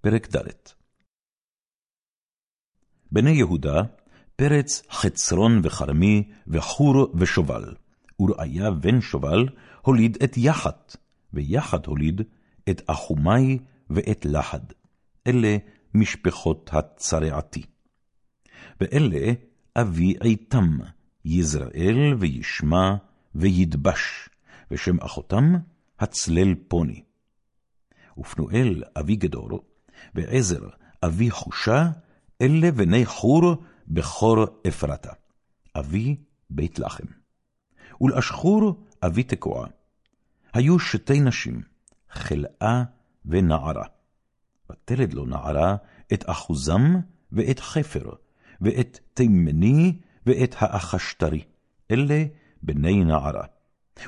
פרק ד' בני יהודה, פרץ חצרון וכרמי, וחור ושובל. ורעיה בן שובל הוליד את יחת, ויחת הוליד את אחומי ואת לחד. אלה משפחות הצרעתי. ואלה אבי עיתם, יזרעאל וישמע וידבש, ושם אחותם הצלל פוני. ופנואל אבי גדור, ועזר אבי חושה, אלה בני חור בכור אפרתה, אבי בית לחם. ולאשחור אבי תקועה. היו שתי נשים, חלאה ונערה. ותלד לו נערה את אחוזם ואת חפר, ואת תימני ואת האחשתרי, אלה בני נערה.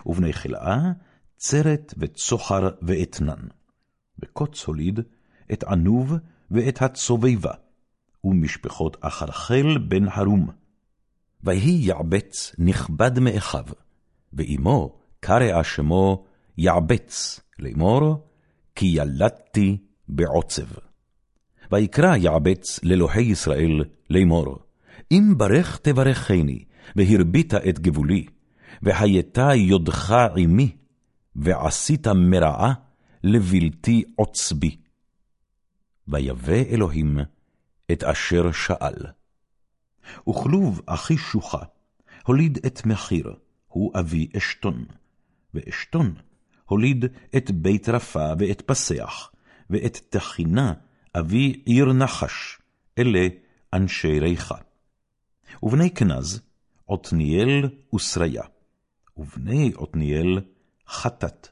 ובני חלאה, צרת וצוחר ואתנן. וקוץ הוליד את ענוב ואת הצובבה, ומשפחות אחרחל בן הרום. ויהי יעבץ נכבד מאחיו, ואמו קרע שמו יעבץ, לאמור, כי ילדתי בעוצב. ויקרא יעבץ לאלוהי ישראל לאמור, אם ברך תברכני, והרבית את גבולי, והייתה יודך עמי, ועשית מרעה לבלתי עוצבי. ויבא אלוהים את אשר שאל. וכלוב אחי שוחה, הוליד את מחיר, הוא אבי אשתון, ואשתון הוליד את בית רפה ואת פסח, ואת תחינה אבי עיר נחש, אלה אנשי ריחה. ובני כנז, עתניאל ושריה, ובני עתניאל חטאת,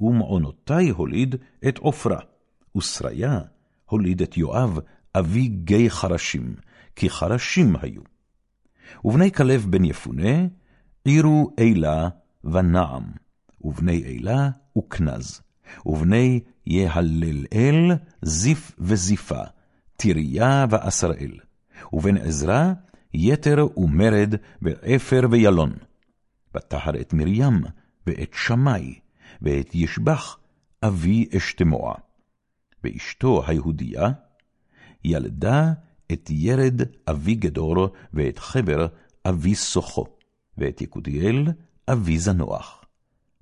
ומעונותי הוליד את עופרה, ושריה הוליד את יואב, אבי גיא חרשים, כי חרשים היו. ובני כלב בן יפונה, עירו אילה ונעם, ובני אילה וכנז, ובני יהללאל, זיף וזיפה, תיריה ועשראל, ובן עזרא, יתר ומרד, ואפר וילון. ותחר את מרים, ואת שמאי, ואת ישבח, אבי אשתמוע. ואשתו היהודייה, ילדה את ירד אבי גדור, ואת חבר אבי סוחו, ואת יקותיאל אבי זנוח.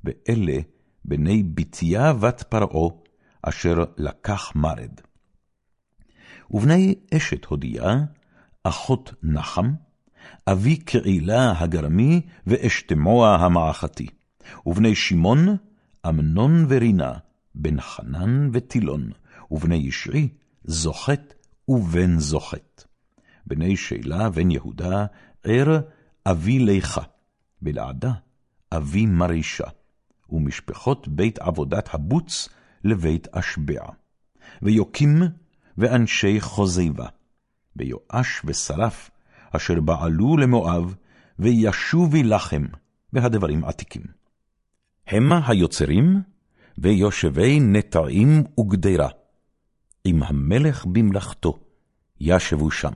ואלה בני בתיה בת פרעה, אשר לקח מרד. ובני אשת הודיה, אחות נחם, אבי קהילה הגרמי, ואשתמוע המעכתי. ובני שמעון, אמנון ורינה, בן חנן וטילון, ובני ישעי, זוכת ובן זוכת. בני שאלה בן יהודה, ער אבי ליכה, בלעדה אבי מרישה, ומשפחות בית עבודת הבוץ לבית אשבע. ויוקים ואנשי חוזיבה, ויואש ושרף, אשר בעלו למואב, וישובי לכם, והדברים עתיקים. המה היוצרים, ויושבי נטעים וגדרה, עם המלך במלאכתו, ישבו שם.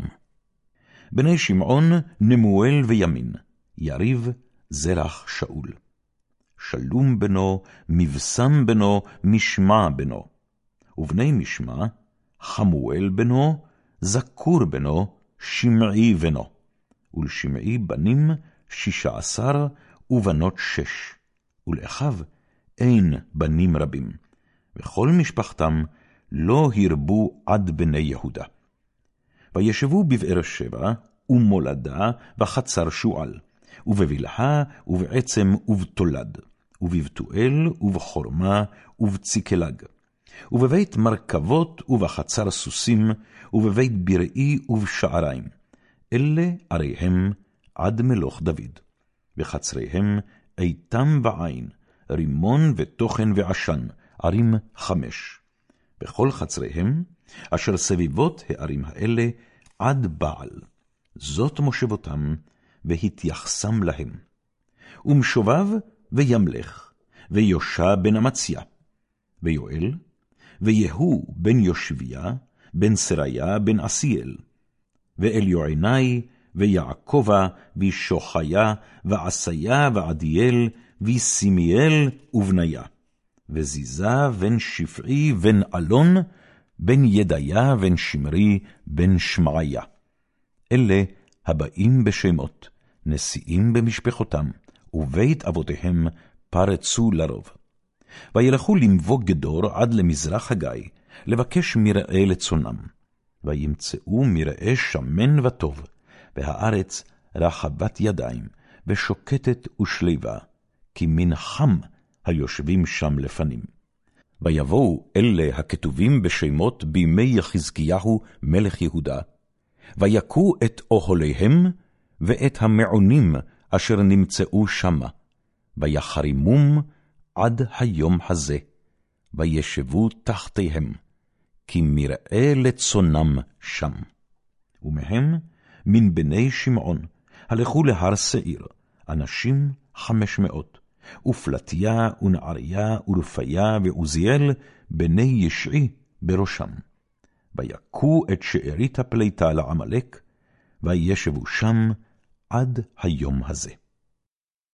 בני שמעון, נמואל וימין, יריב, זרח שאול. שלום בנו, מבשם בנו, משמע בנו. ובני משמע, חמואל בנו, זכור בנו, שמעי בנו. ולשמעי בנים שישה עשר, ובנות שש. ולאחיו אין בנים רבים. וכל משפחתם לא הרבו עד בני יהודה. וישבו בבאר שבע, ומולדה, בחצר שועל, ובבלהה, ובעצם, ובתולד, ובבתואל, ובחורמה, ובציקלג, ובבית מרכבות, ובחצר סוסים, ובבית בראי, ובשעריים. אלה עריהם עד מלוך דוד. וחצריהם איתם ועין, רימון ותוכן ועשן, ערים חמש. בכל חצריהם, אשר סביבות הערים האלה עד בעל. זאת מושבותם, והתייחסם להם. ומשובב וימלך, ויושע בן אמציה, ויואל, ויהוא בן יושביה, בן סריה בן עשיאל, ואליועיני, ויעקבה, ושוחיה, ועשיה, ועדיאל, וסימיאל ובניה. וזיזה בן שפעי בן אלון, בן ידיה בן שמרי בן שמעיה. אלה הבאים בשמות, נשיאים במשפחותם, ובית אבותיהם פרצו לרוב. וילכו למבוא גדור עד למזרח הגיא, לבקש מרעה לצונם. וימצאו מרעה שמן וטוב, והארץ רחבת ידיים, ושוקטת ושליבה, כי מן חם היושבים שם לפנים. ויבואו אלה הכתובים בשמות בימי יחזקיהו מלך יהודה, ויכו את אוהליהם ואת המעונים אשר נמצאו שמה, ויחרימום עד היום הזה, וישבו תחתיהם, כי מרעה לצונם שם. ומהם מן בני שמעון, הלכו להר שעיר, אנשים חמש מאות, ופלטיה ונעריה ורפיה ועוזיאל, בני ישעי בראשם. ויכו את שארית הפליטה לעמלק, וישבו שם עד היום הזה.